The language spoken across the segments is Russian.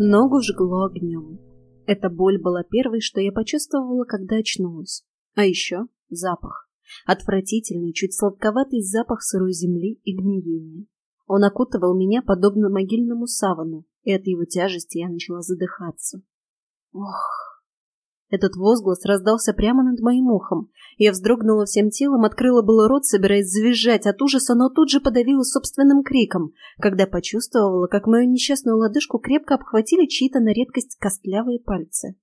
Ногу жгло огнем. Эта боль была первой, что я почувствовала, когда очнулась. А еще запах. Отвратительный, чуть сладковатый запах сырой земли и гниения. Он окутывал меня подобно могильному савану, и от его тяжести я начала задыхаться. Ох! Этот возглас раздался прямо над моим ухом. Я вздрогнула всем телом, открыла было рот, собираясь завизжать от ужаса, но тут же подавила собственным криком, когда почувствовала, как мою несчастную лодыжку крепко обхватили чьи-то на редкость костлявые пальцы.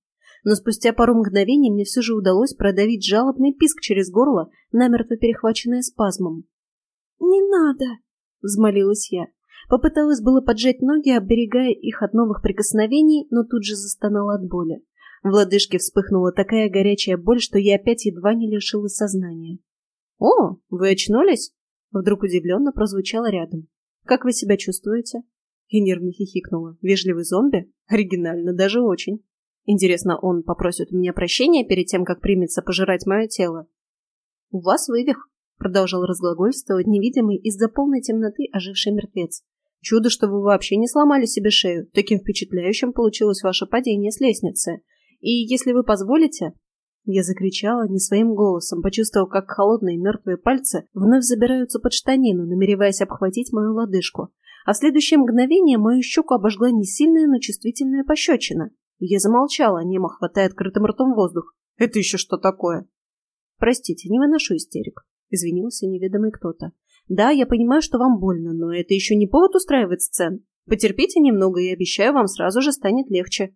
Но спустя пару мгновений мне все же удалось продавить жалобный писк через горло, намертво перехваченное спазмом. «Не надо!» — взмолилась я. Попыталась было поджать ноги, оберегая их от новых прикосновений, но тут же застонала от боли. В лодыжке вспыхнула такая горячая боль, что я опять едва не лишилась сознания. «О, вы очнулись?» Вдруг удивленно прозвучало рядом. «Как вы себя чувствуете?» И нервно хихикнула. «Вежливый зомби? Оригинально, даже очень. Интересно, он попросит у меня прощения перед тем, как примется пожирать мое тело?» «У вас вывих», — продолжал разглагольствовать невидимый из-за полной темноты оживший мертвец. «Чудо, что вы вообще не сломали себе шею. Таким впечатляющим получилось ваше падение с лестницы. И если вы позволите...» Я закричала не своим голосом, почувствовав, как холодные мертвые пальцы вновь забираются под штанину, намереваясь обхватить мою лодыжку. А в следующее мгновение мою щеку обожгла не сильная, но чувствительная пощечина. Я замолчала, немо хватая открытым ртом воздух. «Это еще что такое?» «Простите, не выношу истерик», — извинился неведомый кто-то. «Да, я понимаю, что вам больно, но это еще не повод устраивать сцен. Потерпите немного, и обещаю, вам сразу же станет легче».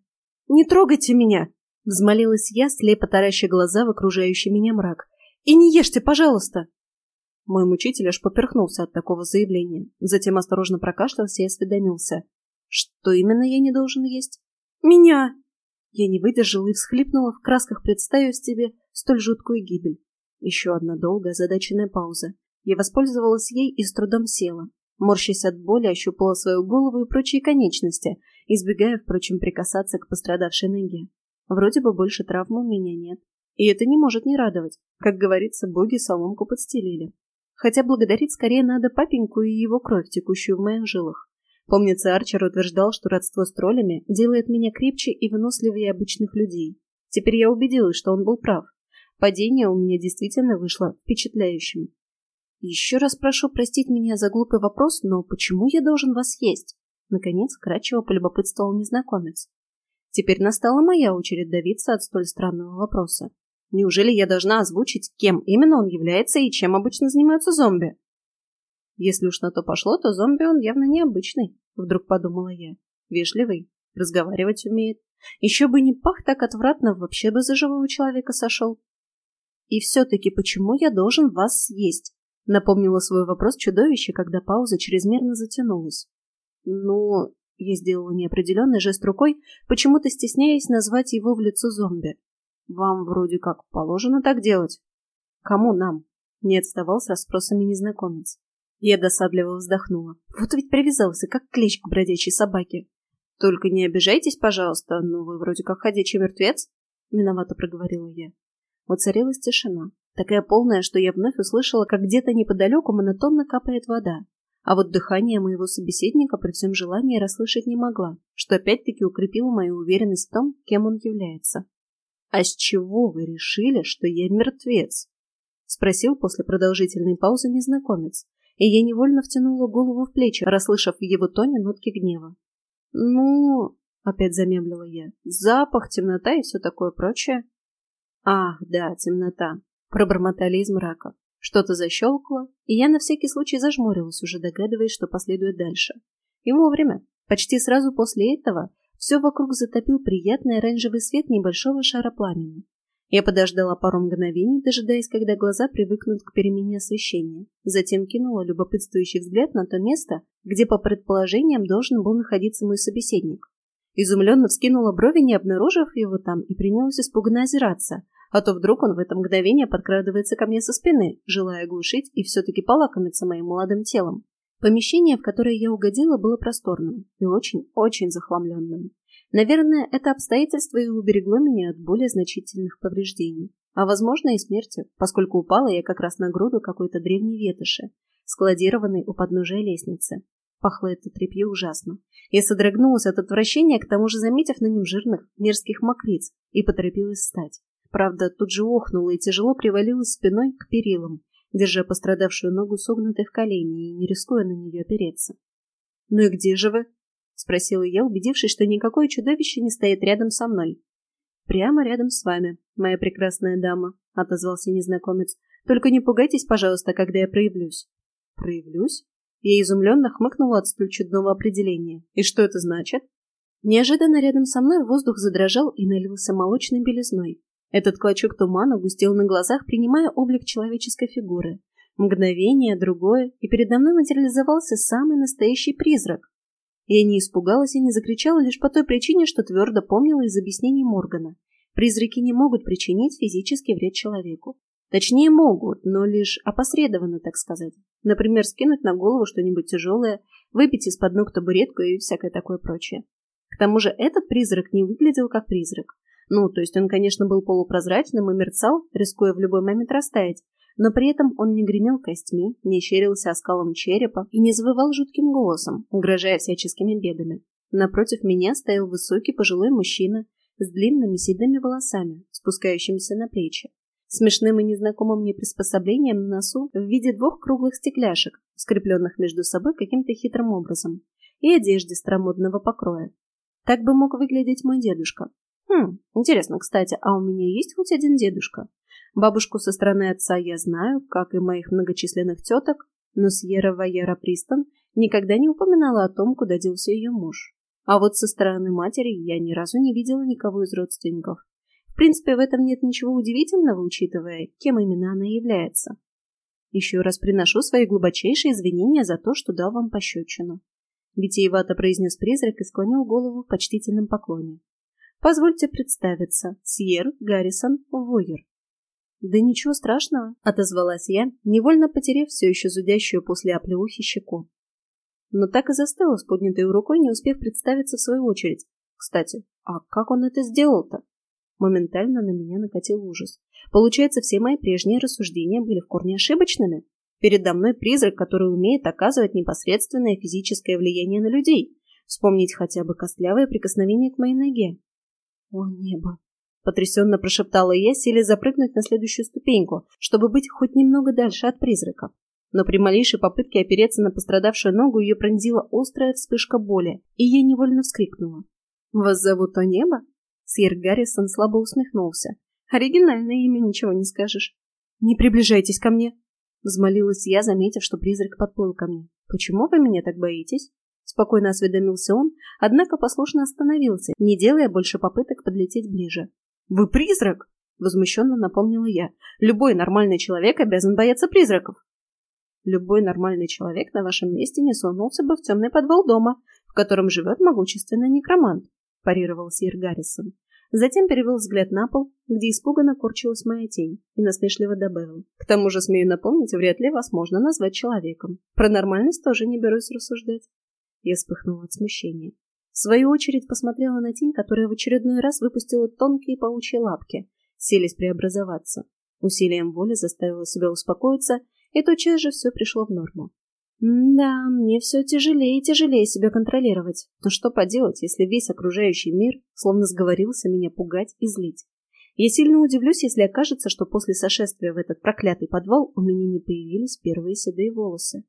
«Не трогайте меня!» — взмолилась я, слепо тараща глаза в окружающий меня мрак. «И не ешьте, пожалуйста!» Мой мучитель аж поперхнулся от такого заявления. Затем осторожно прокашлялся и осведомился. «Что именно я не должен есть?» «Меня!» Я не выдержала и всхлипнула в красках, представив себе столь жуткую гибель. Еще одна долгая задаченная пауза. Я воспользовалась ей и с трудом села. Морщась от боли, ощупала свою голову и прочие конечности, избегая, впрочем, прикасаться к пострадавшей ноге. Вроде бы больше травмы у меня нет. И это не может не радовать. Как говорится, боги соломку подстелили. Хотя благодарить скорее надо папеньку и его кровь, текущую в моих жилах. Помнится, Арчер утверждал, что родство с троллями делает меня крепче и выносливее обычных людей. Теперь я убедилась, что он был прав. Падение у меня действительно вышло впечатляющим. Еще раз прошу простить меня за глупый вопрос, но почему я должен вас есть? Наконец, кратчево полюбопытствовал незнакомец. Теперь настала моя очередь давиться от столь странного вопроса. Неужели я должна озвучить, кем именно он является и чем обычно занимаются зомби? Если уж на то пошло, то зомби он явно необычный, вдруг подумала я. Вежливый, разговаривать умеет. Еще бы не пах так отвратно, вообще бы за живого человека сошел. И все-таки почему я должен вас съесть? Напомнила свой вопрос чудовище, когда пауза чрезмерно затянулась. Ну, я сделала неопределенный жест рукой, почему-то стесняясь назвать его в лицо зомби. Вам вроде как положено так делать. Кому нам? Не отставал с расспросами незнакомец. Я досадливо вздохнула. Вот ведь привязался, как клещ к бродячей собаке. Только не обижайтесь, пожалуйста, но вы вроде как ходячий мертвец. Виновато проговорила я. Воцарилась тишина такая полная, что я вновь услышала, как где-то неподалеку монотонно капает вода. А вот дыхание моего собеседника при всем желании расслышать не могла, что опять-таки укрепило мою уверенность в том, кем он является. «А с чего вы решили, что я мертвец?» — спросил после продолжительной паузы незнакомец, и я невольно втянула голову в плечи, расслышав в его тоне нотки гнева. «Ну...» — опять замедлила я. «Запах, темнота и все такое прочее». «Ах, да, темнота пробормотали из мрака. Что-то защелкало, и я на всякий случай зажмурилась, уже догадываясь, что последует дальше. И вовремя, почти сразу после этого, все вокруг затопил приятный оранжевый свет небольшого шара пламени. Я подождала пару мгновений, дожидаясь, когда глаза привыкнут к перемене освещения. Затем кинула любопытствующий взгляд на то место, где, по предположениям, должен был находиться мой собеседник. Изумленно вскинула брови, не обнаружив его там, и принялась испуганно озираться, а то вдруг он в это мгновение подкрадывается ко мне со спины, желая глушить и все-таки полакомиться моим молодым телом. Помещение, в которое я угодила, было просторным и очень-очень захламленным. Наверное, это обстоятельство и уберегло меня от более значительных повреждений, а, возможно, и смерти, поскольку упала я как раз на груду какой-то древней ветоши, складированной у подножия лестницы. Пахло это тряпье ужасно. Я содрогнулась от отвращения, к тому же заметив на нем жирных, мерзких мокриц, и поторопилась встать. Правда, тут же охнула и тяжело привалилась спиной к перилам, держа пострадавшую ногу согнутой в колени и не рискуя на нее опереться. «Ну и где же вы?» — спросила я, убедившись, что никакое чудовище не стоит рядом со мной. «Прямо рядом с вами, моя прекрасная дама», — отозвался незнакомец. «Только не пугайтесь, пожалуйста, когда я проявлюсь». «Проявлюсь?» Я изумленно хмыкнула от столь чудного определения. «И что это значит?» Неожиданно рядом со мной воздух задрожал и налился молочной белизной. Этот клочок тумана густел на глазах, принимая облик человеческой фигуры. Мгновение, другое, и передо мной материализовался самый настоящий призрак. Я не испугалась и не закричала лишь по той причине, что твердо помнила из объяснений Моргана. Призраки не могут причинить физический вред человеку. Точнее, могут, но лишь опосредованно, так сказать. Например, скинуть на голову что-нибудь тяжелое, выпить из-под ног табуретку и всякое такое прочее. К тому же этот призрак не выглядел как призрак. Ну, то есть он, конечно, был полупрозрачным и мерцал, рискуя в любой момент растаять, но при этом он не гремел костьми, не щерился оскалом черепа и не завывал жутким голосом, угрожая всяческими бедами. Напротив меня стоял высокий пожилой мужчина с длинными седыми волосами, спускающимися на плечи, смешным и незнакомым мне приспособлением на носу в виде двух круглых стекляшек, скрепленных между собой каким-то хитрым образом, и одежде старомодного покроя. Так бы мог выглядеть мой дедушка, Хм, интересно, кстати, а у меня есть хоть один дедушка? Бабушку со стороны отца я знаю, как и моих многочисленных теток, но Сьерра Вайера Пристон никогда не упоминала о том, куда делся ее муж. А вот со стороны матери я ни разу не видела никого из родственников. В принципе, в этом нет ничего удивительного, учитывая, кем именно она является. Еще раз приношу свои глубочайшие извинения за то, что дал вам пощечину. Витиевато произнес призрак и склонил голову в почтительном поклоне. Позвольте представиться, Сьер Гаррисон Войер. Да ничего страшного, отозвалась я, невольно потеряв все еще зудящую после оплеухи щеку. Но так и застыла с поднятой рукой, не успев представиться в свою очередь. Кстати, а как он это сделал-то? Моментально на меня накатил ужас. Получается, все мои прежние рассуждения были в корне ошибочными. Передо мной призрак, который умеет оказывать непосредственное физическое влияние на людей. Вспомнить хотя бы костлявое прикосновение к моей ноге. «О, небо!» — потрясенно прошептала я, силясь запрыгнуть на следующую ступеньку, чтобы быть хоть немного дальше от призрака. Но при малейшей попытке опереться на пострадавшую ногу ее пронзила острая вспышка боли, и я невольно вскрикнула. «Вас зовут О Небо?» Сьер Гаррисон слабо усмехнулся. «Оригинальное имя, ничего не скажешь». «Не приближайтесь ко мне!» Взмолилась я, заметив, что призрак подплыл ко мне. «Почему вы меня так боитесь?» Спокойно осведомился он, однако послушно остановился, не делая больше попыток подлететь ближе. «Вы призрак!» — возмущенно напомнила я. «Любой нормальный человек обязан бояться призраков!» «Любой нормальный человек на вашем месте не сунулся бы в темный подвал дома, в котором живет могущественный некромант», — парировал Сир Гаррисон. Затем перевел взгляд на пол, где испуганно корчилась моя тень, и насмешливо добавил. «К тому же, смею напомнить, вряд ли вас можно назвать человеком. Про нормальность тоже не берусь рассуждать». Я вспыхнула от смущения. В свою очередь посмотрела на тень, которая в очередной раз выпустила тонкие паучьи лапки, селись преобразоваться. Усилием воли заставила себя успокоиться, и тотчас же все пришло в норму. да, мне все тяжелее и тяжелее себя контролировать. Но что поделать, если весь окружающий мир словно сговорился меня пугать и злить? Я сильно удивлюсь, если окажется, что после сошествия в этот проклятый подвал у меня не появились первые седые волосы.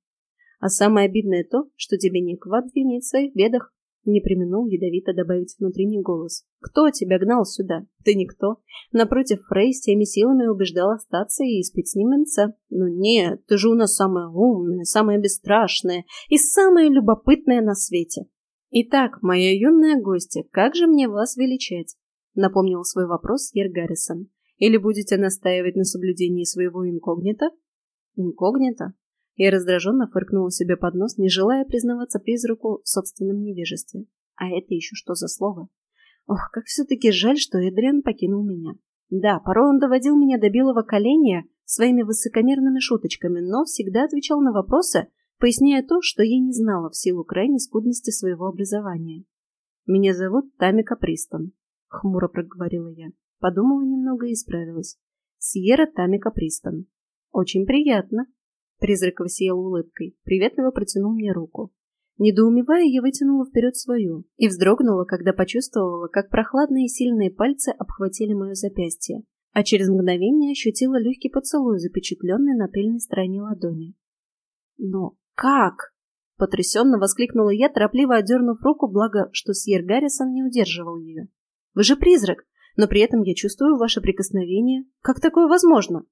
А самое обидное то, что тебе некого обвинить в своих бедах. Не применул ядовито добавить внутренний голос. Кто тебя гнал сюда? Ты никто. Напротив, Фрей с теми силами убеждал остаться и испить с ним менца. Ну нет, ты же у нас самая умная, самая бесстрашная и самая любопытная на свете. Итак, моя юная гостья, как же мне вас величать? Напомнил свой вопрос Ер Гаррисон. Или будете настаивать на соблюдении своего инкогнито? Инкогнито? Я раздраженно фыркнула себе под нос, не желая признаваться призраку в собственном невежестве. А это еще что за слово? Ох, как все-таки жаль, что Эдриан покинул меня. Да, порой он доводил меня до белого коленя своими высокомерными шуточками, но всегда отвечал на вопросы, поясняя то, что я не знала в силу крайней скудности своего образования. «Меня зовут Тамика Пристон», — хмуро проговорила я. Подумала немного и исправилась. «Сьерра Тамика Пристон». «Очень приятно», Призрак высиял улыбкой, приветливо протянул мне руку. Недоумевая, я вытянула вперед свою и вздрогнула, когда почувствовала, как прохладные сильные пальцы обхватили мое запястье, а через мгновение ощутила легкий поцелуй, запечатленный на тыльной стороне ладони. «Но как?» — потрясенно воскликнула я, торопливо отдернув руку, благо, что Сьер Гаррисон не удерживал ее. «Вы же призрак, но при этом я чувствую ваше прикосновение. Как такое возможно?»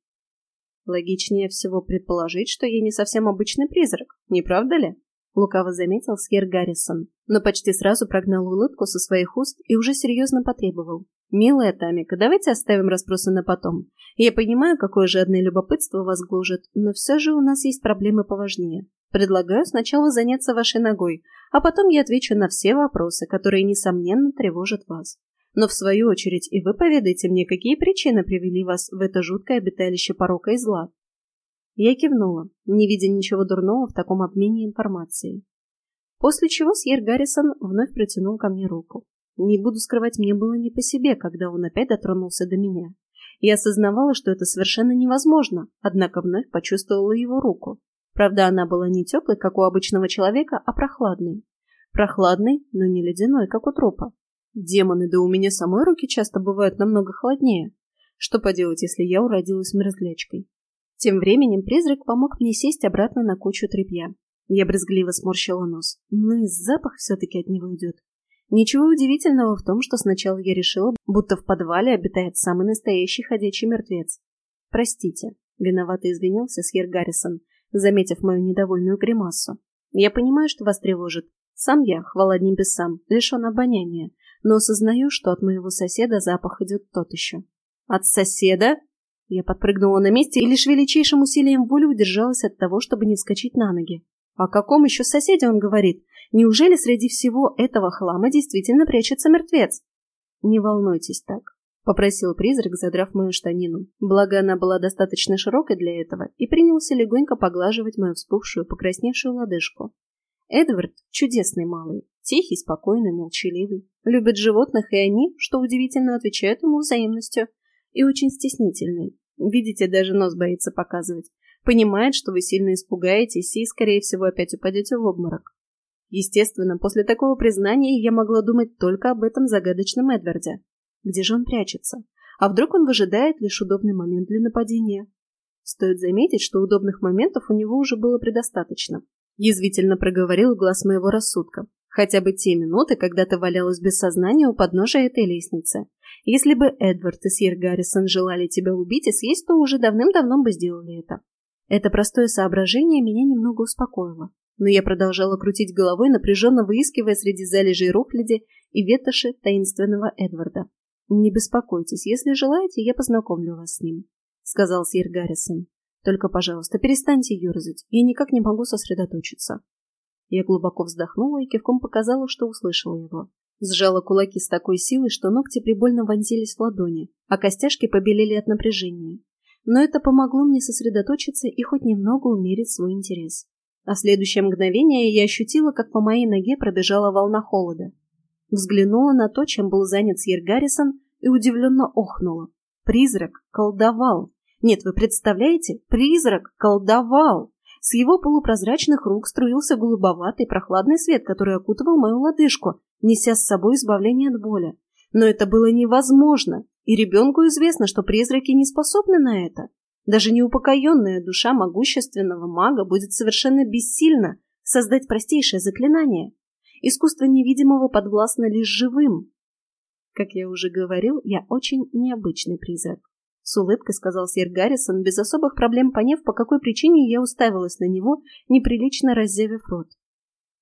Логичнее всего предположить, что я не совсем обычный призрак, не правда ли? Лукаво заметил Сьер Гаррисон, но почти сразу прогнал улыбку со своих уст и уже серьезно потребовал. «Милая Тамика, давайте оставим расспросы на потом. Я понимаю, какое жадное любопытство вас гложет, но все же у нас есть проблемы поважнее. Предлагаю сначала заняться вашей ногой, а потом я отвечу на все вопросы, которые, несомненно, тревожат вас. Но в свою очередь и вы поведайте мне, какие причины привели вас в это жуткое обиталище порока и зла. Я кивнула, не видя ничего дурного в таком обмене информацией. После чего Сьер Гаррисон вновь протянул ко мне руку. Не буду скрывать, мне было не по себе, когда он опять дотронулся до меня. Я осознавала, что это совершенно невозможно, однако вновь почувствовала его руку. Правда, она была не теплой, как у обычного человека, а прохладной. Прохладной, но не ледяной, как у трупа. Демоны, да у меня самой руки часто бывают намного холоднее. Что поделать, если я уродилась мерзлячкой? Тем временем призрак помог мне сесть обратно на кучу тряпья. Я брезгливо сморщила нос. Ну и запах все-таки от него идет. Ничего удивительного в том, что сначала я решила, будто в подвале обитает самый настоящий ходячий мертвец. «Простите», — виновато извинился Сьер Гаррисон, заметив мою недовольную гримасу. «Я понимаю, что вас тревожит. Сам я, хвала небесам, лишен обоняния, но осознаю, что от моего соседа запах идет тот еще». «От соседа?» Я подпрыгнула на месте и лишь величайшим усилием воли удержалась от того, чтобы не вскочить на ноги. О каком еще соседе он говорит? Неужели среди всего этого хлама действительно прячется мертвец? Не волнуйтесь так, попросил призрак, задрав мою штанину. Благо она была достаточно широкой для этого, и принялся легонько поглаживать мою вспухшую, покрасневшую лодыжку. Эдвард – чудесный малый, тихий, спокойный, молчаливый, любит животных, и они, что удивительно, отвечают ему взаимностью, и очень стеснительный. Видите, даже нос боится показывать. Понимает, что вы сильно испугаетесь и, скорее всего, опять упадете в обморок. Естественно, после такого признания я могла думать только об этом загадочном Эдварде. Где же он прячется? А вдруг он выжидает лишь удобный момент для нападения? Стоит заметить, что удобных моментов у него уже было предостаточно. Язвительно проговорил глаз моего рассудка. Хотя бы те минуты, когда ты валялась без сознания у подножия этой лестницы. Если бы Эдвард и Сьер Гаррисон желали тебя убить и съесть, то уже давным-давно бы сделали это. Это простое соображение меня немного успокоило. Но я продолжала крутить головой, напряженно выискивая среди залежей рухляди и ветоши таинственного Эдварда. «Не беспокойтесь, если желаете, я познакомлю вас с ним», — сказал Сьер Гаррисон. «Только, пожалуйста, перестаньте ерзать, я никак не могу сосредоточиться». Я глубоко вздохнула и кивком показала, что услышала его. Сжала кулаки с такой силой, что ногти прибольно вонзились в ладони, а костяшки побелели от напряжения. Но это помогло мне сосредоточиться и хоть немного умерить свой интерес. А следующее мгновение я ощутила, как по моей ноге пробежала волна холода. Взглянула на то, чем был занят Сьер Гаррисон, и удивленно охнула. Призрак колдовал. Нет, вы представляете? Призрак колдовал! С его полупрозрачных рук струился голубоватый прохладный свет, который окутывал мою лодыжку, неся с собой избавление от боли. Но это было невозможно, и ребенку известно, что призраки не способны на это. Даже неупокоенная душа могущественного мага будет совершенно бессильна создать простейшее заклинание. Искусство невидимого подвластно лишь живым. Как я уже говорил, я очень необычный призрак. С улыбкой сказал сэр Гаррисон, без особых проблем поняв, по какой причине я уставилась на него, неприлично раззявив рот.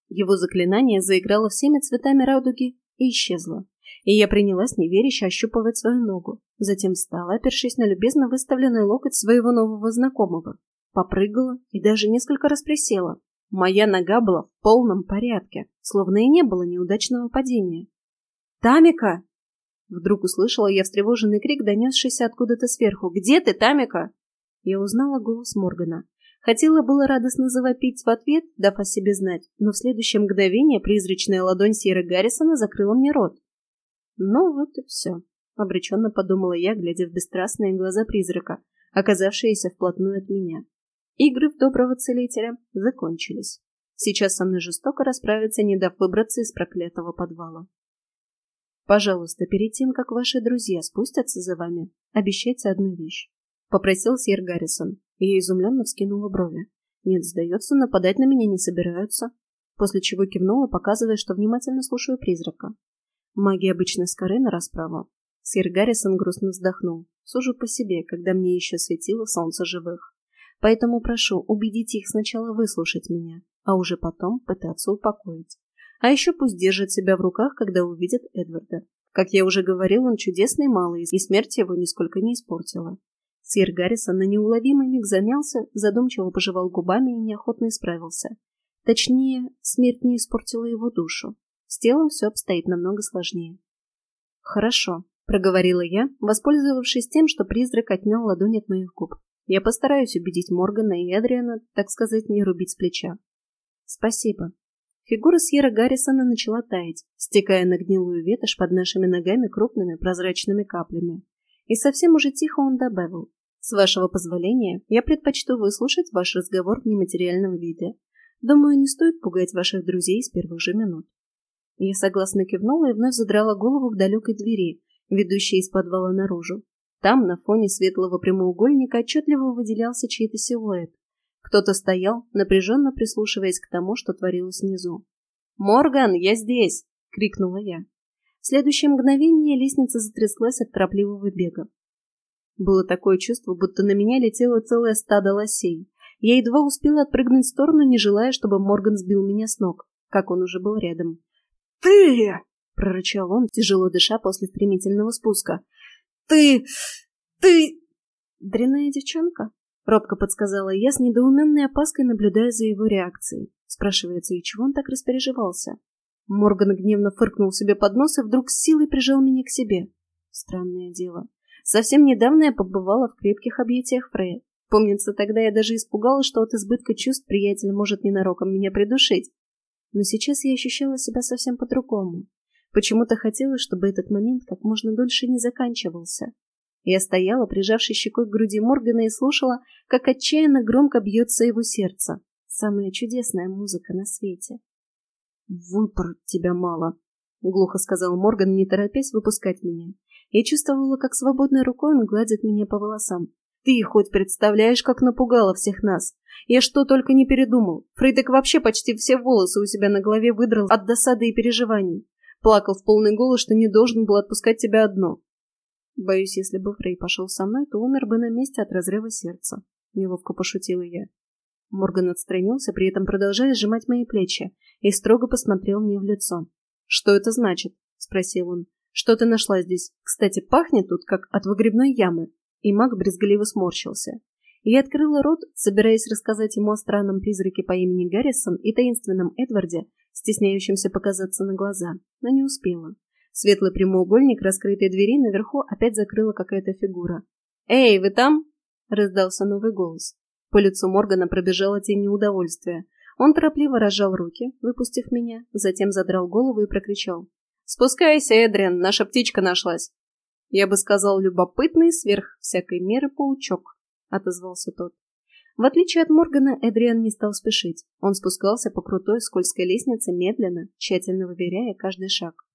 Его заклинание заиграло всеми цветами радуги и исчезло. И я принялась неверяще ощупывать свою ногу. Затем встала, опершись на любезно выставленный локоть своего нового знакомого. Попрыгала и даже несколько раз присела. Моя нога была в полном порядке, словно и не было неудачного падения. «Тамика!» Вдруг услышала я встревоженный крик, донесшийся откуда-то сверху. «Где ты, Тамика?» Я узнала голос Моргана. Хотела было радостно завопить в ответ, дав о себе знать, но в следующее мгновение призрачная ладонь Сьеры Гаррисона закрыла мне рот. «Ну вот и все», — обреченно подумала я, глядя в бесстрастные глаза призрака, оказавшиеся вплотную от меня. Игры в доброго целителя закончились. Сейчас со мной жестоко расправиться, не дав выбраться из проклятого подвала. Пожалуйста, перед тем, как ваши друзья спустятся за вами, обещайте одну вещь. Попросил сэр Гаррисон. Я изумленно вскинула брови. Нет, сдается, нападать на меня не собираются. После чего кивнула, показывая, что внимательно слушаю призрака. Маги обычно скоры на расправу. Сэр Гаррисон грустно вздохнул. Сужу по себе, когда мне еще светило солнце живых. Поэтому прошу, убедите их сначала выслушать меня, а уже потом пытаться упокоить. А еще пусть держит себя в руках, когда увидят Эдварда. Как я уже говорил, он чудесный малый, и смерть его нисколько не испортила. Сир Гаррисон на неуловимый миг замялся, задумчиво пожевал губами и неохотно исправился. Точнее, смерть не испортила его душу. С телом все обстоит намного сложнее. «Хорошо», — проговорила я, воспользовавшись тем, что призрак отнял ладонь от моих губ. «Я постараюсь убедить Моргана и Эдриана, так сказать, не рубить с плеча». «Спасибо», Фигура Сьерра Гаррисона начала таять, стекая на гнилую ветошь под нашими ногами крупными прозрачными каплями. И совсем уже тихо он добавил. «С вашего позволения, я предпочту выслушать ваш разговор в нематериальном виде. Думаю, не стоит пугать ваших друзей с первых же минут». Я согласно кивнула и вновь задрала голову к далекой двери, ведущей из подвала наружу. Там, на фоне светлого прямоугольника, отчетливо выделялся чей-то силуэт, кто-то стоял, напряженно прислушиваясь к тому, что творилось внизу. «Морган, я здесь!» — крикнула я. В следующее мгновение лестница затряслась от торопливого бега. Было такое чувство, будто на меня летело целое стадо лосей. Я едва успела отпрыгнуть в сторону, не желая, чтобы Морган сбил меня с ног, как он уже был рядом. «Ты!» — прорычал он, тяжело дыша после стремительного спуска. «Ты! Ты!» «Дрянная девчонка?» Робко подсказала я с недоуменной опаской, наблюдая за его реакцией. Спрашивается, и чего он так распереживался? Морган гневно фыркнул себе под нос и вдруг с силой прижал меня к себе. Странное дело. Совсем недавно я побывала в крепких объятиях Фрея. Помнится, тогда я даже испугалась, что от избытка чувств приятель может ненароком меня придушить. Но сейчас я ощущала себя совсем по-другому. Почему-то хотелось, чтобы этот момент как можно дольше не заканчивался. Я стояла, прижавшись щекой к груди Моргана, и слушала, как отчаянно громко бьется его сердце. Самая чудесная музыка на свете. «Выпороть тебя мало», — глухо сказал Морган, не торопясь выпускать меня. Я чувствовала, как свободной рукой он гладит меня по волосам. «Ты хоть представляешь, как напугала всех нас? Я что только не передумал. Фрейдек вообще почти все волосы у себя на голове выдрал от досады и переживаний. Плакал в полный голос, что не должен был отпускать тебя одно. Боюсь, если бы Фрей пошел со мной, то умер бы на месте от разрыва сердца. Неловко пошутила я. Морган отстранился, при этом продолжая сжимать мои плечи, и строго посмотрел мне в лицо. «Что это значит?» — спросил он. «Что ты нашла здесь? Кстати, пахнет тут, как от выгребной ямы». И маг брезгливо сморщился. Я открыла рот, собираясь рассказать ему о странном призраке по имени Гаррисон и таинственном Эдварде, стесняющемся показаться на глаза, но не успела. Светлый прямоугольник раскрытой двери наверху опять закрыла какая-то фигура. «Эй, вы там?» — раздался новый голос. По лицу Моргана пробежала тень неудовольствия. Он торопливо разжал руки, выпустив меня, затем задрал голову и прокричал. «Спускайся, Эдриан, наша птичка нашлась!» «Я бы сказал, любопытный сверх всякой меры паучок», — отозвался тот. В отличие от Моргана, Эдриан не стал спешить. Он спускался по крутой скользкой лестнице медленно, тщательно выверяя каждый шаг.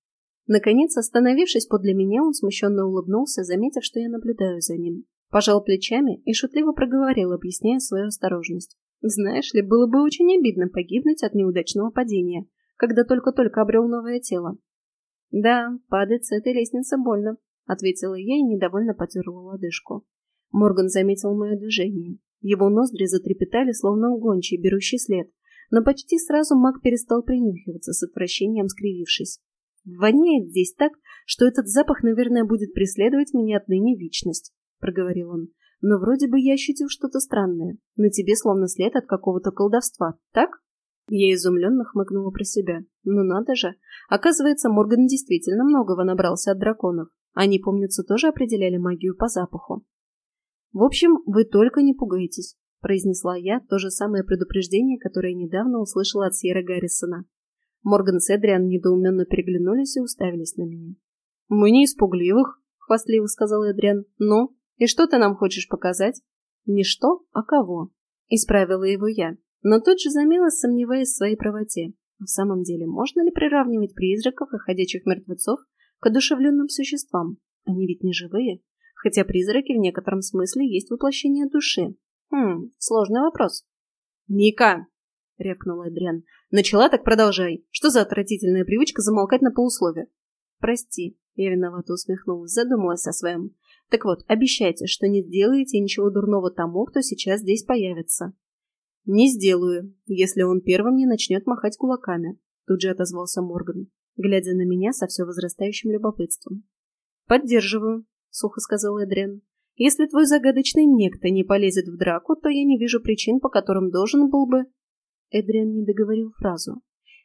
Наконец, остановившись подле меня, он смущенно улыбнулся, заметив, что я наблюдаю за ним. Пожал плечами и шутливо проговорил, объясняя свою осторожность. «Знаешь ли, было бы очень обидно погибнуть от неудачного падения, когда только-только обрел новое тело». «Да, падать с этой лестницы больно», — ответила я и недовольно потерла лодыжку. Морган заметил мое движение. Его ноздри затрепетали, словно угончий, берущий след, но почти сразу маг перестал принюхиваться, с отвращением скривившись. «Воняет здесь так, что этот запах, наверное, будет преследовать меня отныне вечность», — проговорил он. «Но вроде бы я ощутил что-то странное. На тебе словно след от какого-то колдовства, так?» Я изумленно хмыкнула про себя. «Ну надо же! Оказывается, Морган действительно многого набрался от драконов. Они, помнится, тоже определяли магию по запаху». «В общем, вы только не пугайтесь», — произнесла я то же самое предупреждение, которое недавно услышала от Сьерра Гаррисона. Морган с Эдриан недоуменно переглянулись и уставились на меня. «Мы не испугливых», — хвастливо сказал Эдриан. «Ну, и что ты нам хочешь показать?» «Не что, а кого?» — исправила его я. Но тут же замялась, сомневаясь в своей правоте. В самом деле, можно ли приравнивать призраков и ходячих мертвецов к одушевленным существам? Они ведь не живые, хотя призраки в некотором смысле есть воплощение души. Хм, сложный вопрос. «Ника!» — рявкнула Эдриан. «Начала, так продолжай. Что за отвратительная привычка замолкать на полуслове?» «Прости», — я виновато усмехнулась, задумалась о своем. «Так вот, обещайте, что не сделаете ничего дурного тому, кто сейчас здесь появится». «Не сделаю, если он первым не начнет махать кулаками», — тут же отозвался Морган, глядя на меня со все возрастающим любопытством. «Поддерживаю», — сухо сказал Эдриан. «Если твой загадочный некто не полезет в драку, то я не вижу причин, по которым должен был бы...» Эдриан не договорил фразу.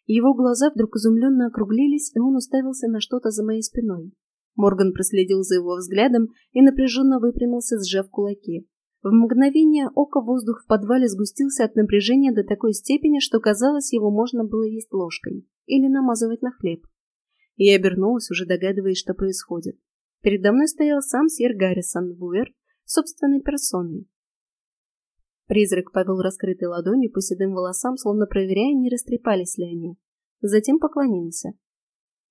Его глаза вдруг изумленно округлились, и он уставился на что-то за моей спиной. Морган проследил за его взглядом и напряженно выпрямился, сжав кулаки. В мгновение ока воздух в подвале сгустился от напряжения до такой степени, что казалось, его можно было есть ложкой или намазывать на хлеб. Я обернулась, уже догадываясь, что происходит. Передо мной стоял сам сэр Гаррисон Вуэр собственной персоной. Призрак повел раскрытой ладонью по седым волосам, словно проверяя, не растрепались ли они. Затем поклонился.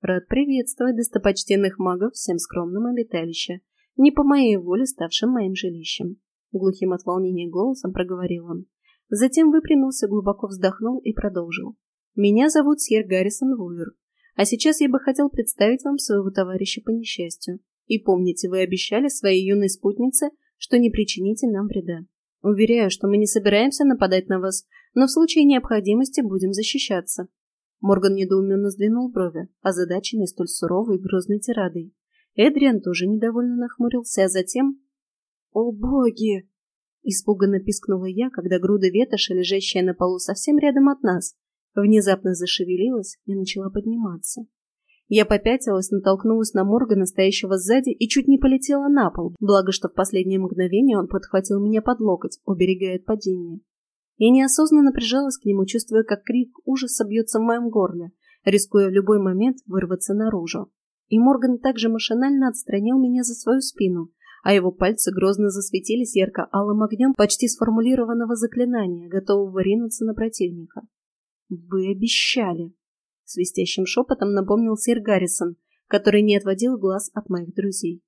Рад приветствовать достопочтенных магов всем скромном обиталище, не по моей воле ставшим моим жилищем. Глухим от волнения голосом проговорил он. Затем выпрямился, глубоко вздохнул и продолжил. «Меня зовут Сьер Гаррисон Вуэр, а сейчас я бы хотел представить вам своего товарища по несчастью. И помните, вы обещали своей юной спутнице, что не причините нам вреда. Уверяю, что мы не собираемся нападать на вас, но в случае необходимости будем защищаться». Морган недоуменно сдвинул брови, озадаченный столь суровой и грозной тирадой. Эдриан тоже недовольно нахмурился, а затем «О, боги!» Испуганно пискнула я, когда груда ветоши, лежащая на полу совсем рядом от нас, внезапно зашевелилась и начала подниматься. Я попятилась, натолкнулась на Моргана, стоящего сзади, и чуть не полетела на пол, благо что в последнее мгновение он подхватил меня под локоть, уберегая от падения. Я неосознанно прижалась к нему, чувствуя, как крик ужаса бьется в моем горле, рискуя в любой момент вырваться наружу. И Морган также машинально отстранил меня за свою спину, а его пальцы грозно засветились ярко-алым огнем почти сформулированного заклинания, готового ринуться на противника. «Вы обещали!» — свистящим шепотом напомнил сэр Гаррисон, который не отводил глаз от моих друзей.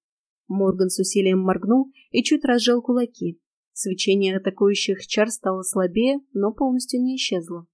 Морган с усилием моргнул и чуть разжал кулаки. Свечение атакующих чар стало слабее, но полностью не исчезло.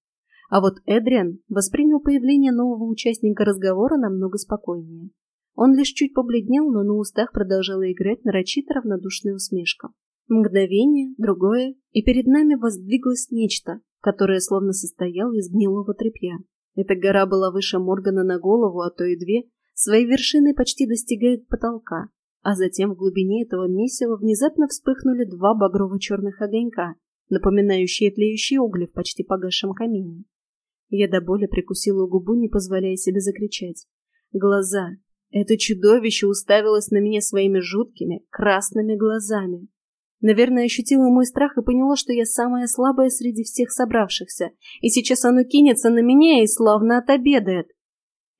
А вот Эдриан воспринял появление нового участника разговора намного спокойнее. Он лишь чуть побледнел, но на устах продолжала играть нарочито равнодушная усмешка. Мгновение, другое, и перед нами воздвиглось нечто, которое словно состояло из гнилого тряпья. Эта гора была выше Моргана на голову, а то и две, своей вершиной почти достигает потолка, а затем в глубине этого месива внезапно вспыхнули два багрово-черных огонька, напоминающие тлеющие угли в почти погасшем камине. Я до боли прикусила губу, не позволяя себе закричать. Глаза, это чудовище уставилось на меня своими жуткими, красными глазами. Наверное, ощутила мой страх и поняла, что я самая слабая среди всех собравшихся, и сейчас оно кинется на меня и славно отобедает.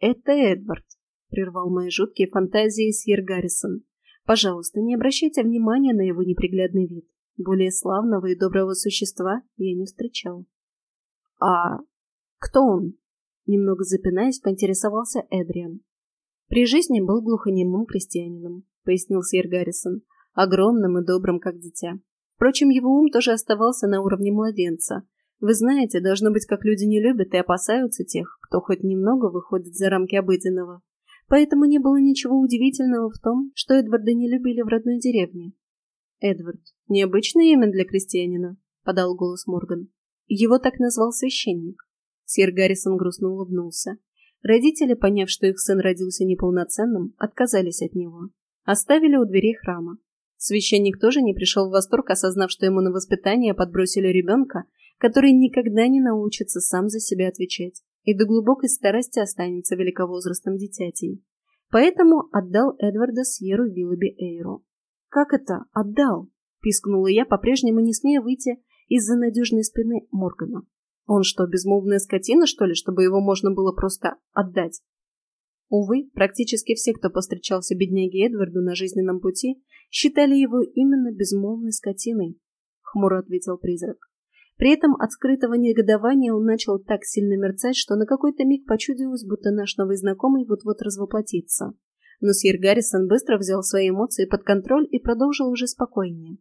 «Это Эдвард», — прервал мои жуткие фантазии Сьер Гаррисон. «Пожалуйста, не обращайте внимания на его неприглядный вид. Более славного и доброго существа я не встречал». «А кто он?» Немного запинаясь, поинтересовался Эдриан. При жизни был глухонемым крестьянином, пояснил сэр Гаррисон, огромным и добрым, как дитя. Впрочем, его ум тоже оставался на уровне младенца. Вы знаете, должно быть, как люди не любят и опасаются тех, кто хоть немного выходит за рамки обыденного. Поэтому не было ничего удивительного в том, что Эдварда не любили в родной деревне. «Эдвард, необычное имя для крестьянина», — подал голос Морган. Его так назвал священник. Сир Гаррисон грустно улыбнулся. Родители, поняв, что их сын родился неполноценным, отказались от него. Оставили у дверей храма. Священник тоже не пришел в восторг, осознав, что ему на воспитание подбросили ребенка, который никогда не научится сам за себя отвечать и до глубокой старости останется великовозрастным дитятей. Поэтому отдал Эдварда Сьеру Виллоби Эйру. «Как это? Отдал?» – пискнула я, по-прежнему не смея выйти из-за надежной спины Моргана. Он что, безмолвная скотина, что ли, чтобы его можно было просто отдать? Увы, практически все, кто постречался бедняге Эдварду на жизненном пути, считали его именно безмолвной скотиной, — хмуро ответил призрак. При этом от скрытого негодования он начал так сильно мерцать, что на какой-то миг почудилось, будто наш новый знакомый вот-вот развоплотится. Но сир Гаррисон быстро взял свои эмоции под контроль и продолжил уже спокойнее.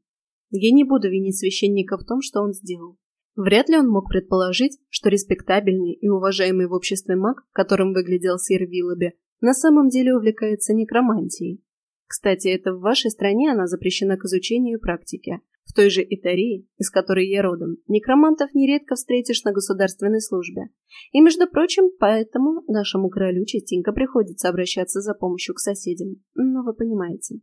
Я не буду винить священника в том, что он сделал. Вряд ли он мог предположить, что респектабельный и уважаемый в обществе маг, которым выглядел сир Виллоби, на самом деле увлекается некромантией. Кстати, это в вашей стране она запрещена к изучению и практике. В той же Итарии, из которой я родом, некромантов нередко встретишь на государственной службе. И, между прочим, поэтому нашему королю частенько приходится обращаться за помощью к соседям. Ну, вы понимаете.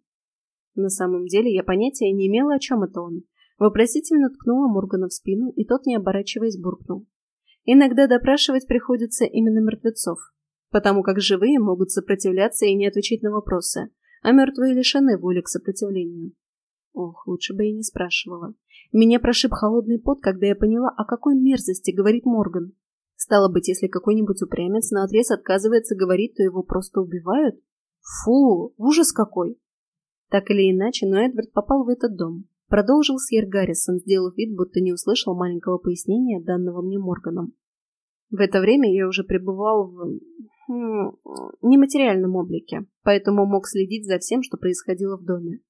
На самом деле я понятия не имела, о чем это он. Вопросительно ткнула Моргана в спину, и тот, не оборачиваясь, буркнул. Иногда допрашивать приходится именно мертвецов, потому как живые могут сопротивляться и не отвечать на вопросы, а мертвые лишены воли к сопротивлению. Ох, лучше бы и не спрашивала. Меня прошиб холодный пот, когда я поняла, о какой мерзости говорит Морган. Стало быть, если какой-нибудь упрямец наотрез отказывается говорить, то его просто убивают? Фу, ужас какой! Так или иначе, но Эдвард попал в этот дом. Продолжил Сьер Гаррисон, сделав вид, будто не услышал маленького пояснения, данного мне Морганом. В это время я уже пребывал в нематериальном облике, поэтому мог следить за всем, что происходило в доме.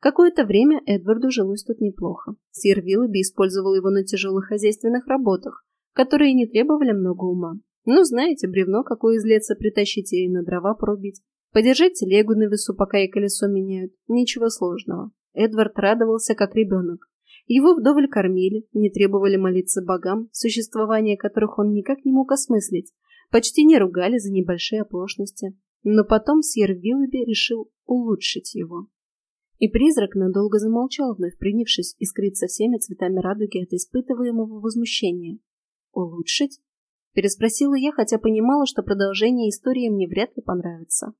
Какое-то время Эдварду жилось тут неплохо. Сир Виллоби использовал его на тяжелых хозяйственных работах, которые не требовали много ума. Ну, знаете, бревно какое из леса притащить и на дрова порубить. Подержать телегу на весу, пока и колесо меняют. Ничего сложного. Эдвард радовался, как ребенок. Его вдоволь кормили, не требовали молиться богам, существование которых он никак не мог осмыслить, почти не ругали за небольшие оплошности. Но потом сьер Виллоби решил улучшить его. И призрак надолго замолчал, вновь принявшись искриться всеми цветами радуги от испытываемого возмущения. «Улучшить?» – переспросила я, хотя понимала, что продолжение истории мне вряд ли понравится.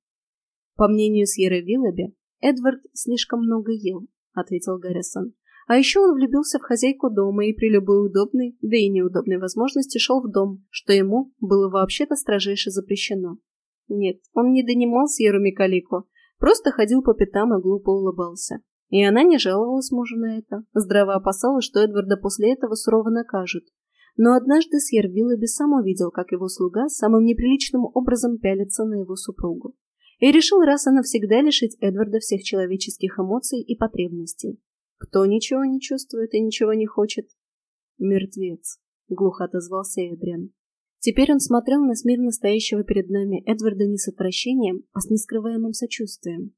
По мнению Сьерра Виллоби, «Эдвард слишком много ел», — ответил Гаррисон. «А еще он влюбился в хозяйку дома и при любой удобной, да и неудобной возможности шел в дом, что ему было вообще-то строжайше запрещено. Нет, он не донимал Сьеру Микалику, просто ходил по пятам и глупо улыбался. И она не жаловалась мужу на это, здраво опасалась, что Эдварда после этого сурово накажут. Но однажды Сьер Виллоби сам увидел, как его слуга самым неприличным образом пялится на его супругу и решил раз и навсегда лишить Эдварда всех человеческих эмоций и потребностей. Кто ничего не чувствует и ничего не хочет? Мертвец, глухо отозвался Эдриан. Теперь он смотрел на смирно стоящего перед нами Эдварда не с отвращением, а с нескрываемым сочувствием.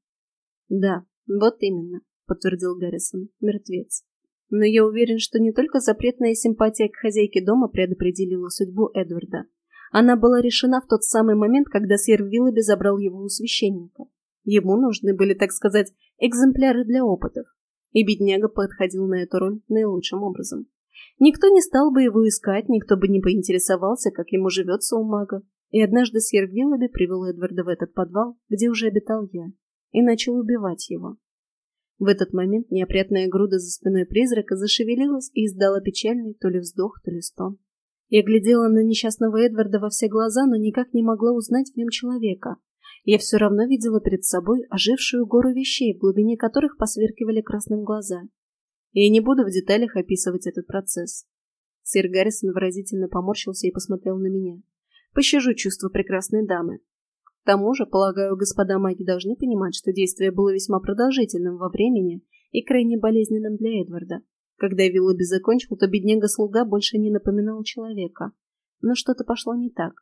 Да, вот именно, подтвердил Гаррисон, мертвец. Но я уверен, что не только запретная симпатия к хозяйке дома предопределила судьбу Эдварда, она была решена в тот самый момент, когда сэр Виллоби забрал его у священника. Ему нужны были, так сказать, экземпляры для опытов. И бедняга подходил на эту роль наилучшим образом. Никто не стал бы его искать, никто бы не поинтересовался, как ему живется у мага. И однажды сэр Виллоби привел Эдварда в этот подвал, где уже обитал я, и начал убивать его. В этот момент неопрятная груда за спиной призрака зашевелилась и издала печальный то ли вздох, то ли стон. Я глядела на несчастного Эдварда во все глаза, но никак не могла узнать в нем человека. Я все равно видела перед собой ожившую гору вещей, в глубине которых посверкивали красным глаза. Я не буду в деталях описывать этот процесс. Сэр Гаррисон выразительно поморщился и посмотрел на меня. Пощажу чувство прекрасной дамы. К тому же, полагаю, господа маги должны понимать, что действие было весьма продолжительным во времени и крайне болезненным для Эдварда. Когда Виллоби закончил, то бедняга-слуга больше не напоминал человека. Но что-то пошло не так.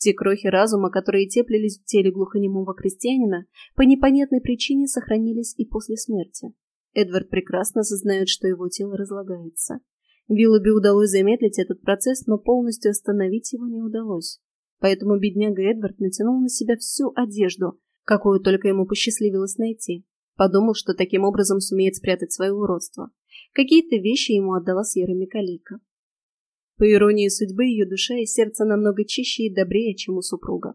Те крохи разума, которые теплились в теле глухонемого крестьянина, по непонятной причине сохранились и после смерти. Эдвард прекрасно сознает, что его тело разлагается. Виллоби удалось замедлить этот процесс, но полностью остановить его не удалось. Поэтому бедняга Эдвард натянул на себя всю одежду, какую только ему посчастливилось найти. Подумал, что таким образом сумеет спрятать свое уродство. Какие-то вещи ему отдала Сьерра Микалика. По иронии судьбы, ее душа и сердце намного чище и добрее, чем у супруга.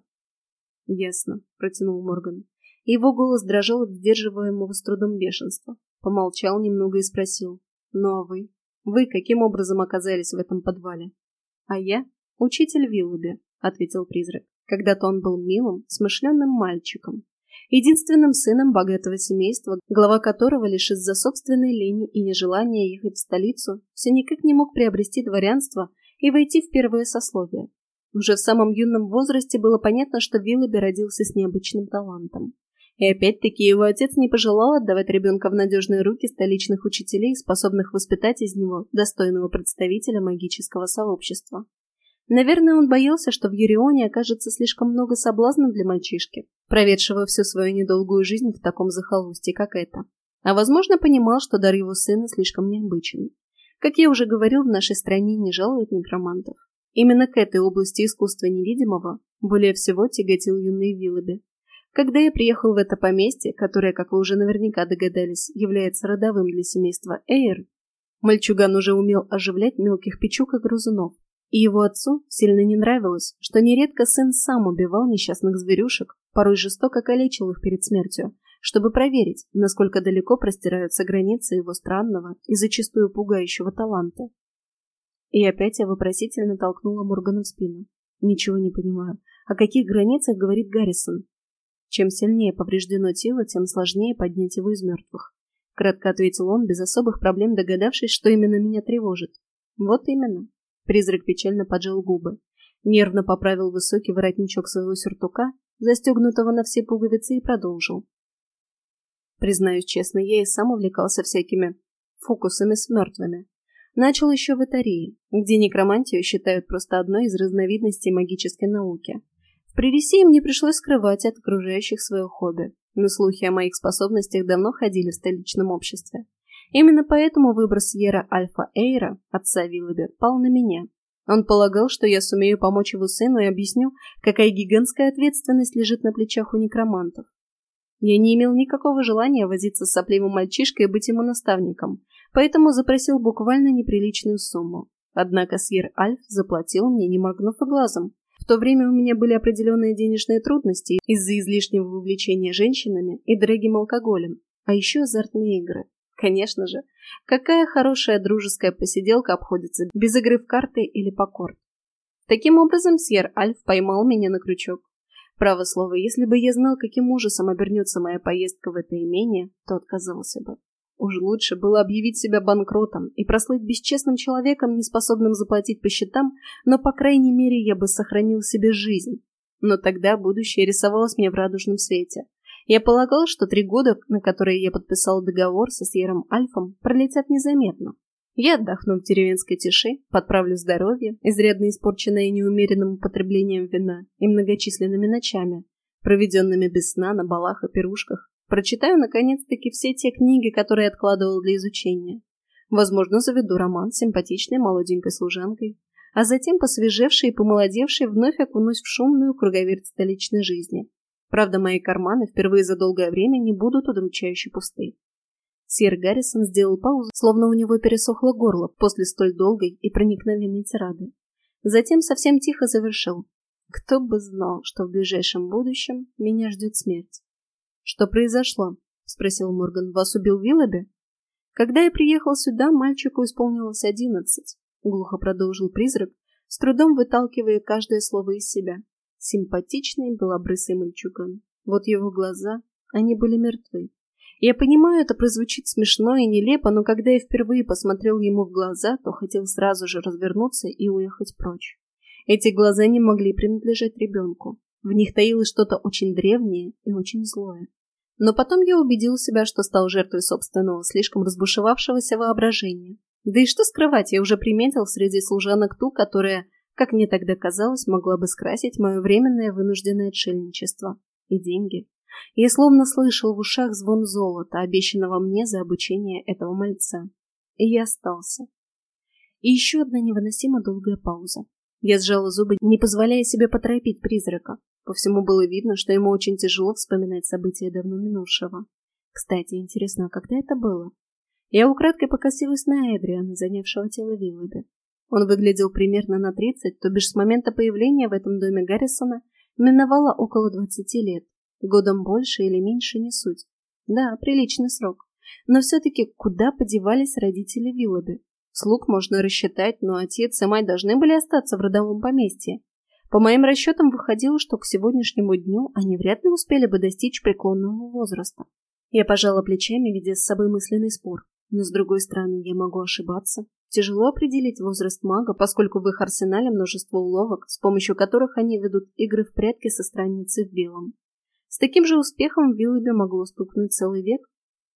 «Ясно», — протянул Морган. Его голос дрожал от сдерживаемого с трудом бешенства. Помолчал немного и спросил. «Ну а вы? Вы каким образом оказались в этом подвале?» «А я — учитель Виллоби», — ответил призрак. Когда-то он был милым, смышленным мальчиком. Единственным сыном богатого семейства, глава которого лишь из-за собственной лени и нежелания ехать в столицу все никак не мог приобрести дворянство и войти в первое сословие. Уже в самом юном возрасте было понятно, что Виллоби родился с необычным талантом. И опять-таки его отец не пожелал отдавать ребенка в надежные руки столичных учителей, способных воспитать из него достойного представителя магического сообщества. Наверное, он боялся, что в Юрионе окажется слишком много соблазнов для мальчишки, проведшего всю свою недолгую жизнь в таком захолустье, как это. А возможно, понимал, что дар его сына слишком необычен. Как я уже говорил, в нашей стране не жалуют некромантов. Именно к этой области искусства невидимого более всего тяготил юный Виллоби. Когда я приехал в это поместье, которое, как вы уже наверняка догадались, является родовым для семейства Эйр, мальчуган уже умел оживлять мелких печук и грызунов. И его отцу сильно не нравилось, что нередко сын сам убивал несчастных зверюшек, порой жестоко калечил их перед смертью, чтобы проверить, насколько далеко простираются границы его странного и зачастую пугающего таланта. И опять я вопросительно толкнула Моргана в спину. Ничего не понимаю. О каких границах говорит Гаррисон? Чем сильнее повреждено тело, тем сложнее поднять его из мертвых. Кратко ответил он, без особых проблем догадавшись, что именно меня тревожит. Вот именно. Призрак печально поджал губы. Нервно поправил высокий воротничок своего сюртука, застегнутого на все пуговицы, и продолжил. Признаюсь честно, я и сам увлекался всякими фокусами с мертвыми. Начал еще в Этарии, где некромантию считают просто одной из разновидностей магической науки. В Приресии мне пришлось скрывать от окружающих свое хобби, но слухи о моих способностях давно ходили в столичном обществе. Именно поэтому выбор Сьерра Альфа Эйра, отца Виллоби, пал на меня. Он полагал, что я сумею помочь его сыну и объясню, какая гигантская ответственность лежит на плечах у некромантов. Я не имел никакого желания возиться с сопливым мальчишкой и быть ему наставником, поэтому запросил буквально неприличную сумму. Однако Сьер Альф заплатил мне, не моргнув и глазом. В то время у меня были определенные денежные трудности из-за излишнего вовлечения женщинами и дорогим алкоголем, а еще азартные игры. Конечно же, какая хорошая дружеская посиделка обходится без игры в карты или покорд. Таким образом, Сьер Альф поймал меня на крючок. Право слово, если бы я знал, каким ужасом обернется моя поездка в это имение, то отказался бы. Уж лучше было объявить себя банкротом и прослыть бесчестным человеком, неспособным заплатить по счетам, но, по крайней мере, я бы сохранил себе жизнь. Но тогда будущее рисовалось мне в радужном свете. Я полагал, что три года, на которые я подписал договор со Сьером Альфом, пролетят незаметно. Я отдохну в деревенской тиши, подправлю здоровье, изрядно испорченное неумеренным употреблением вина и многочисленными ночами, проведенными без сна на балах и пирушках, Прочитаю, наконец-таки, все те книги, которые откладывал для изучения. Возможно, заведу роман с симпатичной молоденькой служанкой, а затем, посвежевший и помолодевший, вновь окунусь в шумную круговерть столичной жизни. Правда, мои карманы впервые за долгое время не будут удручающе пусты. Сир Гаррисон сделал паузу, словно у него пересохло горло после столь долгой и проникновенной тирады. Затем совсем тихо завершил. Кто бы знал, что в ближайшем будущем меня ждет смерть. «Что произошло?» — спросил Морган. «Вас убил Виллоби?» «Когда я приехал сюда, мальчику исполнилось одиннадцать», — глухо продолжил призрак, с трудом выталкивая каждое слово из себя. Симпатичный белобрысый мальчуган. Вот его глаза, они были мертвы. Я понимаю, это прозвучит смешно и нелепо, но когда я впервые посмотрел ему в глаза, то хотел сразу же развернуться и уехать прочь. Эти глаза не могли принадлежать ребенку. В них таилось что-то очень древнее и очень злое. Но потом я убедил себя, что стал жертвой собственного, слишком разбушевавшегося воображения. Да и что скрывать, я уже приметил среди служанок ту, которая, как мне тогда казалось, могла бы скрасить мое временное вынужденное отшельничество. И деньги. Я словно слышал в ушах звон золота, обещанного мне за обучение этого мальца. И я остался. И еще одна невыносимо долгая пауза. Я сжала зубы, не позволяя себе поторопить призрака. По всему было видно, что ему очень тяжело вспоминать события давно минувшего. Кстати, интересно, а когда это было? Я украдкой покосилась на Эдриана, занявшего тело Виллоби. Он выглядел примерно на 30, то бишь с момента появления в этом доме Гаррисона миновало около 20 лет. Годом больше или меньше не суть. Да, приличный срок. Но все-таки куда подевались родители Виллоби? Слуг можно рассчитать, но отец и мать должны были остаться в родовом поместье. По моим расчетам выходило, что к сегодняшнему дню они вряд ли успели бы достичь преклонного возраста. Я пожала плечами, ведя с собой мысленный спор. Но, с другой стороны, я могу ошибаться. Тяжело определить возраст мага, поскольку в их арсенале множество уловок, с помощью которых они ведут игры в прятки со страницы в белом. С таким же успехом в Виллабе могло стукнуть целый век.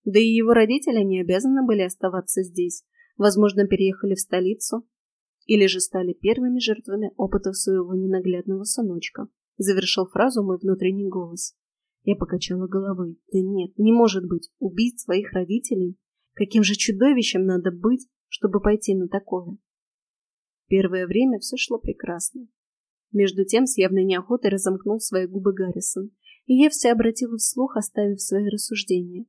Да и его родители не обязаны были оставаться здесь. Возможно, переехали в столицу. Или же стали первыми жертвами опытов своего ненаглядного сыночка. Завершил фразу мой внутренний голос. Я покачала головой. Да нет, не может быть. Убить своих родителей? Каким же чудовищем надо быть, чтобы пойти на такое? Первое время все шло прекрасно. Между тем с явной неохотой разомкнул свои губы Гаррисон, и я вся обратилась вслух, оставив свои рассуждения.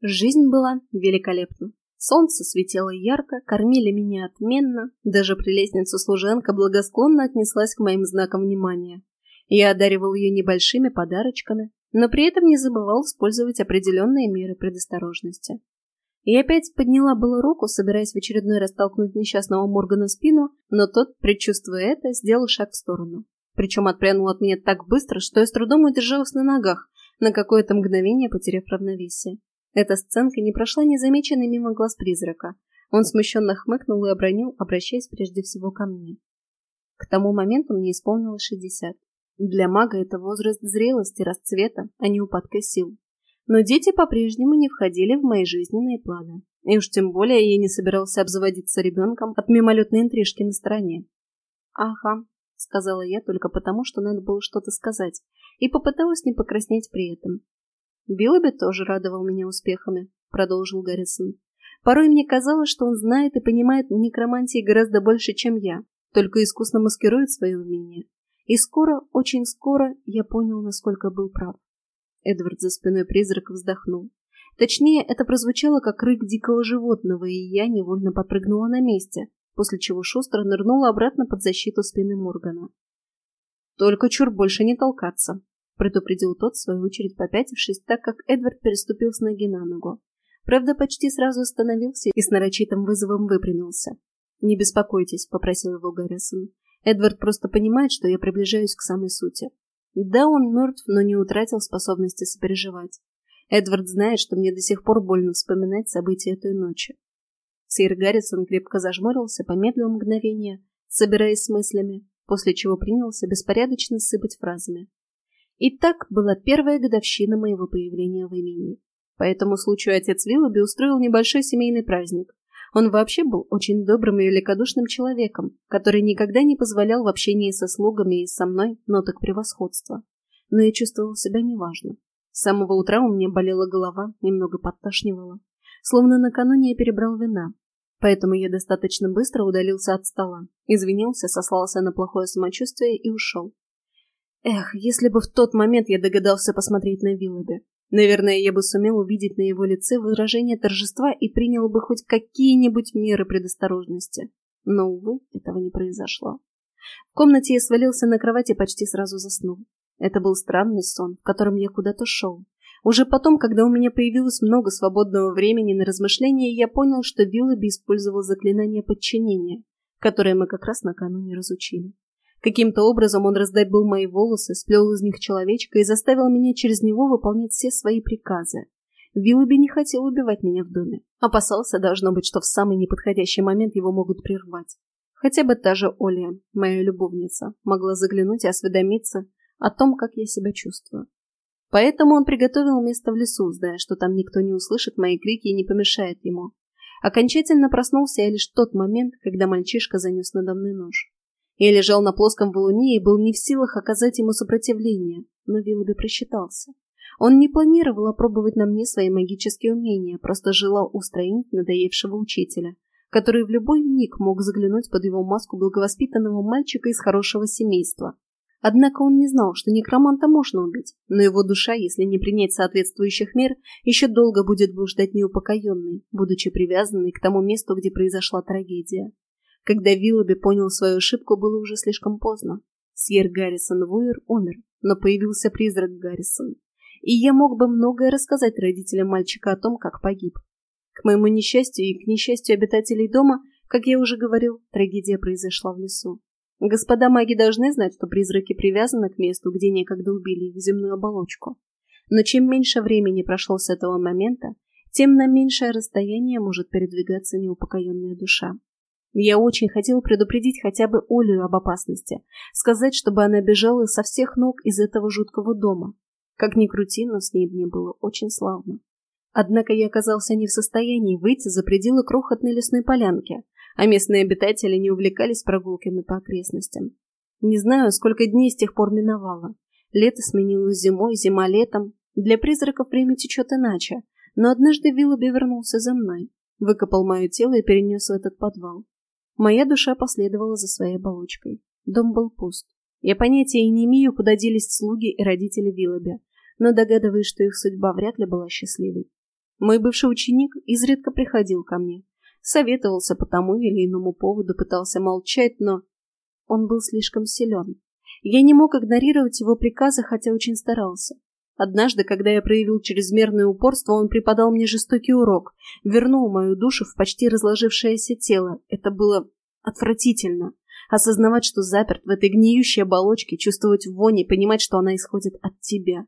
Жизнь была великолепна. Солнце светило ярко, кормили меня отменно, даже прелестница служанка благосклонно отнеслась к моим знакам внимания. Я одаривал ее небольшими подарочками, но при этом не забывал использовать определенные меры предосторожности. Я опять подняла было руку, собираясь в очередной раз толкнуть несчастного Моргана в спину, но тот, предчувствуя это, сделал шаг в сторону. Причем отпрянул от меня так быстро, что я с трудом удержалась на ногах, на какое-то мгновение потеряв равновесие. Эта сценка не прошла незамеченной мимо глаз призрака. Он смущенно хмыкнул и обронил, обращаясь прежде всего ко мне. К тому моменту мне исполнилось шестьдесят. Для мага это возраст зрелости, расцвета, а не упадка сил. Но дети по-прежнему не входили в мои жизненные планы. И уж тем более я не собирался обзаводиться ребенком от мимолетной интрижки на стороне. «Ага», — сказала я только потому, что надо было что-то сказать, и попыталась не покраснеть при этом. «Биллоби тоже радовал меня успехами», — продолжил Гаррисон. «Порой мне казалось, что он знает и понимает некромантии гораздо больше, чем я, только искусно маскирует свои умения. И скоро, очень скоро, я понял, насколько был прав. Эдвард за спиной призрака вздохнул. Точнее, это прозвучало как рык дикого животного, и я невольно подпрыгнула на месте, после чего шустро нырнула обратно под защиту спины Моргана. «Только чур больше не толкаться», — предупредил тот, в свою очередь попятившись, так как Эдвард переступил с ноги на ногу. Правда, почти сразу остановился и с нарочитым вызовом выпрямился. «Не беспокойтесь», — попросил его Гаррисон. «Эдвард просто понимает, что я приближаюсь к самой сути. Да, он мертв, но не утратил способности сопереживать. Эдвард знает, что мне до сих пор больно вспоминать события той ночи. Сир Гаррисон крепко зажмурился, помедлил мгновение, собираясь с мыслями, после чего принялся беспорядочно сыпать фразами. И так была первая годовщина моего появления в имени. По этому случаю отец Виллоби устроил небольшой семейный праздник, он вообще был очень добрым и великодушным человеком, который никогда не позволял в общении со слугами и со мной ноток превосходства. Но я чувствовал себя неважно. С самого утра у меня болела голова, немного подташнивала. Словно накануне я перебрал вина. Поэтому я достаточно быстро удалился от стола, извинился, сослался на плохое самочувствие и ушел. Эх, если бы в тот момент я догадался посмотреть на Виллоби. Наверное, я бы сумел увидеть на его лице выражение торжества и принял бы хоть какие-нибудь меры предосторожности. Но, увы, этого не произошло. В комнате я свалился на кровати и почти сразу заснул. Это был странный сон, в котором я куда-то шел. Уже потом, когда у меня появилось много свободного времени на размышления, я понял, что Виллоби использовал заклинание подчинения, которое мы как раз накануне разучили. Каким-то образом он раздобыл мои волосы, сплел из них человечка и заставил меня через него выполнять все свои приказы. Виллоби не хотел убивать меня в доме. Опасался, должно быть, что в самый неподходящий момент его могут прервать. Хотя бы та же Оля, моя любовница, могла заглянуть и осведомиться о том, как я себя чувствую. Поэтому он приготовил место в лесу, зная, что там никто не услышит мои крики и не помешает ему. Окончательно проснулся я лишь в тот момент, когда мальчишка занес надо мной нож. Я лежал на плоском валуне и был не в силах оказать ему сопротивление, но Виллоби просчитался. Он не планировал опробовать на мне свои магические умения, просто желал устранить надоевшего учителя, который в любой миг мог заглянуть под его маску благовоспитанного мальчика из хорошего семейства. Однако он не знал, что некроманта можно убить, но его душа, если не принять соответствующих мер, еще долго будет блуждать неупокоенной, будучи привязанной к тому месту, где произошла трагедия. Когда Виллоби понял свою ошибку, было уже слишком поздно. Сьер Гаррисон Вуэр умер, но появился призрак Гаррисон. И я мог бы многое рассказать родителям мальчика о том, как погиб. К моему несчастью и к несчастью обитателей дома, как я уже говорил, трагедия произошла в лесу. Господа маги должны знать, что призраки привязаны к месту, где некогда убили их земную оболочку. Но чем меньше времени прошло с этого момента, тем на меньшее расстояние может передвигаться неупокоенная душа. Я очень хотел предупредить хотя бы Олю об опасности, сказать, чтобы она бежала со всех ног из этого жуткого дома. Как ни крути, но с ней мне было очень славно. Однако я оказался не в состоянии выйти за пределы крохотной лесной полянки, а местные обитатели не увлекались прогулками по окрестностям. Не знаю, сколько дней с тех пор миновало. Лето сменилось зимой, зима летом. Для призраков время течет иначе, но однажды Виллоби вернулся за мной, выкопал мое тело и перенес в этот подвал. Моя душа последовала за своей оболочкой. Дом был пуст. Я понятия не имею, куда делись слуги и родители Виллоби, но догадываюсь, что их судьба вряд ли была счастливой. Мой бывший ученик изредка приходил ко мне, советовался по тому или иному поводу, пытался молчать, но он был слишком силен. Я не мог игнорировать его приказы, хотя очень старался. Однажды, когда я проявил чрезмерное упорство, он преподал мне жестокий урок, вернул мою душу в почти разложившееся тело. Это было отвратительно. Осознавать, что заперт в этой гниющей оболочке, чувствовать вонь и понимать, что она исходит от тебя.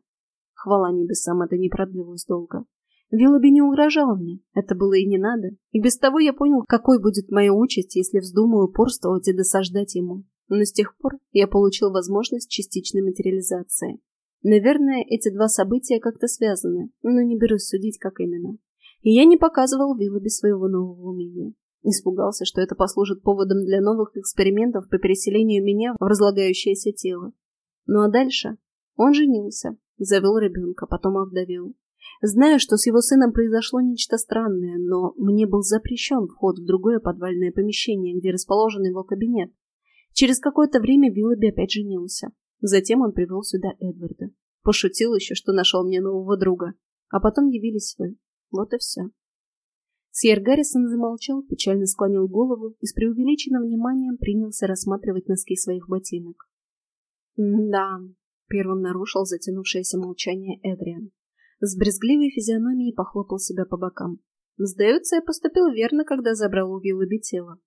Хвала небесам, это не продлилось долго. Виллоби не угрожал мне, это было и не надо. И без того я понял, какой будет моя участь, если вздумаю упорствовать и досаждать ему. Но с тех пор я получил возможность частичной материализации. Наверное, эти два события как-то связаны, но не берусь судить, как именно. И я не показывал Виллоби своего нового умения. Испугался, что это послужит поводом для новых экспериментов по переселению меня в разлагающееся тело. Ну а дальше? Он женился, завел ребенка, потом овдовел. Знаю, что с его сыном произошло нечто странное, но мне был запрещен вход в другое подвальное помещение, где расположен его кабинет. Через какое-то время Виллоби опять женился. Затем он привел сюда Эдварда. Пошутил еще, что нашел мне нового друга. А потом явились вы. Вот и все. Сьер Гаррисон замолчал, печально склонил голову и с преувеличенным вниманием принялся рассматривать носки своих ботинок. «Да», — первым нарушил затянувшееся молчание Эдриан. С брезгливой физиономией похлопал себя по бокам. «Сдается, я поступил верно, когда забрал у Виллоби тело».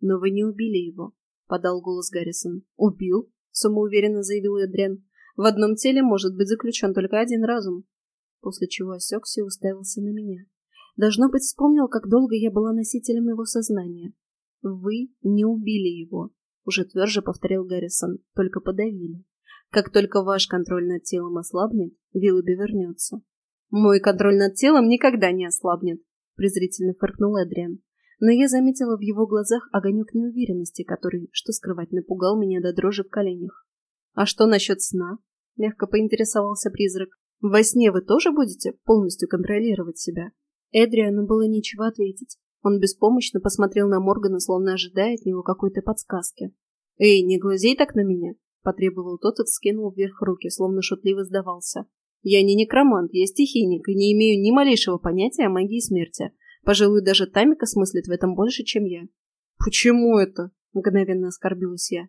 «Но вы не убили его», — подал голос Гаррисон. «Убил?» Самоуверенно заявил Эдриан. В одном теле может быть заключен только один разум. После чего осекся и уставился на меня. Должно быть, вспомнил, как долго я была носителем его сознания. Вы не убили его, уже тверже повторил Гаррисон, только подавили. Как только ваш контроль над телом ослабнет, Виллоби вернется. Мой контроль над телом никогда не ослабнет, презрительно фыркнул Эдриан но я заметила в его глазах огонек неуверенности, который, что скрывать, напугал меня до дрожи в коленях. «А что насчет сна?» — мягко поинтересовался призрак. «Во сне вы тоже будете полностью контролировать себя?» Эдриану было нечего ответить. Он беспомощно посмотрел на Моргана, словно ожидая от него какой-то подсказки. «Эй, не глазей так на меня!» — потребовал тот и вскинул вверх руки, словно шутливо сдавался. «Я не некромант, я стихийник и не имею ни малейшего понятия о магии смерти. Пожалуй, даже Тамика смыслит в этом больше, чем я. «Почему это?» — мгновенно оскорбилась я.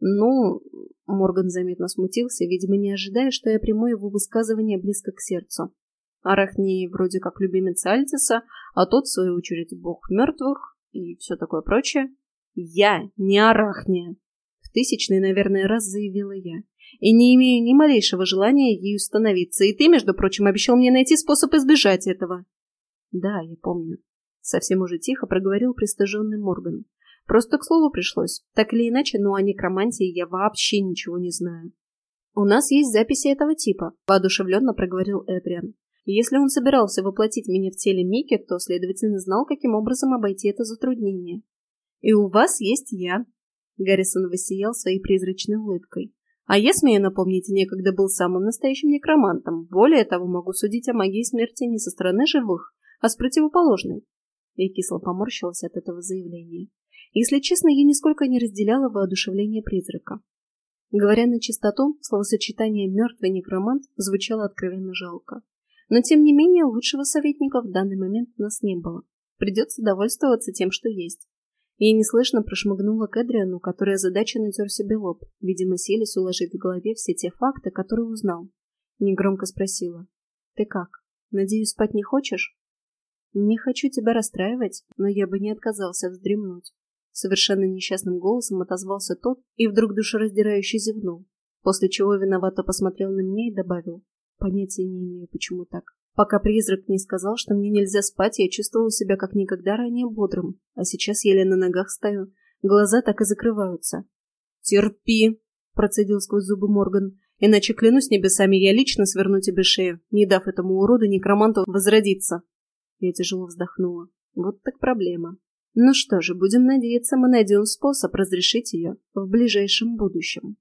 «Ну...» — Морган заметно смутился, видимо, не ожидая, что я приму его высказывание близко к сердцу. Арахни вроде как любимец Альтиса, а тот, в свою очередь, бог мертвых и все такое прочее. «Я не Арахния!» — в тысячный, наверное, раз заявила я. «И не имею ни малейшего желания ею становиться, и ты, между прочим, обещал мне найти способ избежать этого». Да, я помню. Совсем уже тихо проговорил пристыженный Морган. Просто к слову пришлось. Так или иначе, но о некромантии я вообще ничего не знаю. У нас есть записи этого типа, воодушевленно проговорил Эдриан. Если он собирался воплотить меня в теле Мики, то, следовательно, знал, каким образом обойти это затруднение. И у вас есть я. Гаррисон воссиял своей призрачной улыбкой. А я, смею напомнить, некогда был самым настоящим некромантом. Более того, могу судить о магии смерти не со стороны живых, а с противоположной. Я кисло поморщилась от этого заявления. Если честно, я нисколько не разделяла воодушевление призрака. Говоря на чистоту, словосочетание «мертвый некромант» звучало откровенно жалко. Но, тем не менее, лучшего советника в данный момент у нас не было. Придется довольствоваться тем, что есть. Я неслышно прошмыгнула к Эдриану, который озадаченно тер себе лоб, видимо, селись уложить в голове все те факты, которые узнал. Негромко спросила. «Ты как? Надеюсь, спать не хочешь?» «Не хочу тебя расстраивать, но я бы не отказался вздремнуть», — Совершенно несчастным голосом отозвался тот и вдруг душераздирающе зевнул, после чего виновато посмотрел на меня и добавил. Понятия не имею, почему так. Пока призрак не сказал, что мне нельзя спать, я чувствовал себя как никогда ранее бодрым, а сейчас еле на ногах стою. Глаза так и закрываются. «Терпи!» – процедил сквозь зубы Морган. «Иначе, клянусь небесами, я лично сверну тебе шею, не дав этому уроду некроманту возродиться». Я тяжело вздохнула. Вот так проблема. Ну что же, будем надеяться, мы найдем способ разрешить ее в ближайшем будущем.